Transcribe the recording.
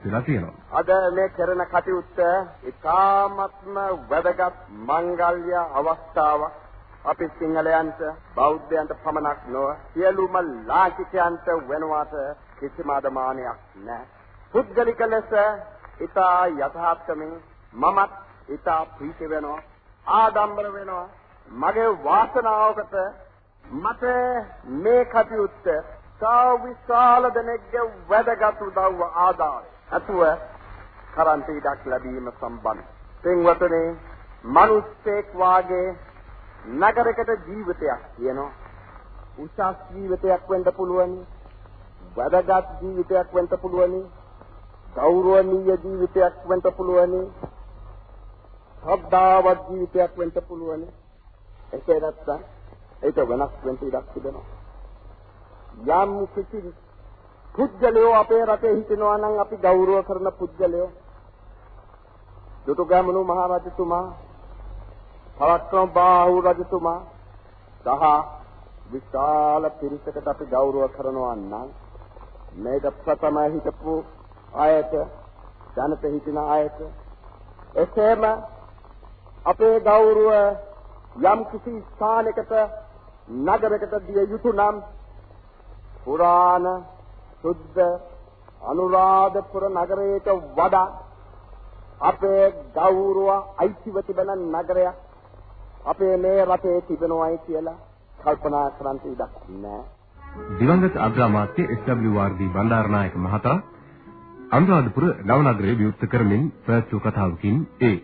වෙලා තියෙනවා. අද මේ කරන කටයුත්ත ඉතාමත්ම වැදගත් මංගල්‍ය අවස්ථාවක්. අපි සිංහලයන්ට බෞද්ධයන්ට පමණක් නොව සියලුම ලාංකිකයන්ට වෙනවාට කිසිම අදමානයක් නැහැ. පුද්ගලික ලෙස ඊතා යථාර්ථමින් මමත් ඊතා ප්‍රීති වෙනවා ආඩම්බර වෙනවා මගේ වාසනාවකට මට මේ කටයුත්ත තා විශාල දෙනෙක්ගේ වැදගත් උදව්ව ආදාය අතුව කරන්ට ඉඩක් ලැබීම සම්බන්ධ. පින්වතුනි මිනිස්සෙක් වාගේ නගරයකට ජීවිතයක් තියෙනවා. උසස් ජීවිතයක් වෙන්න පුළුවනි. වැදගත් ජීවිතයක් වෙන්න පුළුවනි. ගෞරවනීය ජීවිතයක් වෙන්න පුළුවනි. ශ්‍රද්ධාවත් ජීවිතයක් වෙන්න පුළුවනි. එසේ නැත්නම් ඒක වෙනස් වෙන්න ඉඩක් තිබෙනවා. යම් කිසි පුජ්‍යලයෝ අපේ රටේ හිටිනවා නම් අපි ගෞරව කරන පුජ්‍යලයෝ දුටුගැමුණු මහරජතුමා පවත්වන බාහු රජතුමා සහ විශාල පිරිසකට අපි ගෞරව කරනවා නම් මේක ප්‍රථම හිටපු ආයත ජනත හිටින ආයත එසේම අපේ ගෞරව යම් කිසි ස්ථානයකට නගරයකට දිය යුතු නම් පුරාණ සුද්ධ අනුරාධපුර නගරයට වඩා අපේ ගෞරව අයිතිව තිබෙන නගරයක් අපේ මේ රටේ තිබෙනවායි කියලා කල්පනා කරන්න ඉඩක් නැහැ. දිවංගත අග්‍රාමාත්‍ය SWRD බණ්ඩාරනායක මහතා අනුරාධපුර නවනගරයේ විවෘත කරමින් පැවැත්වූ කතාවකින් ඒ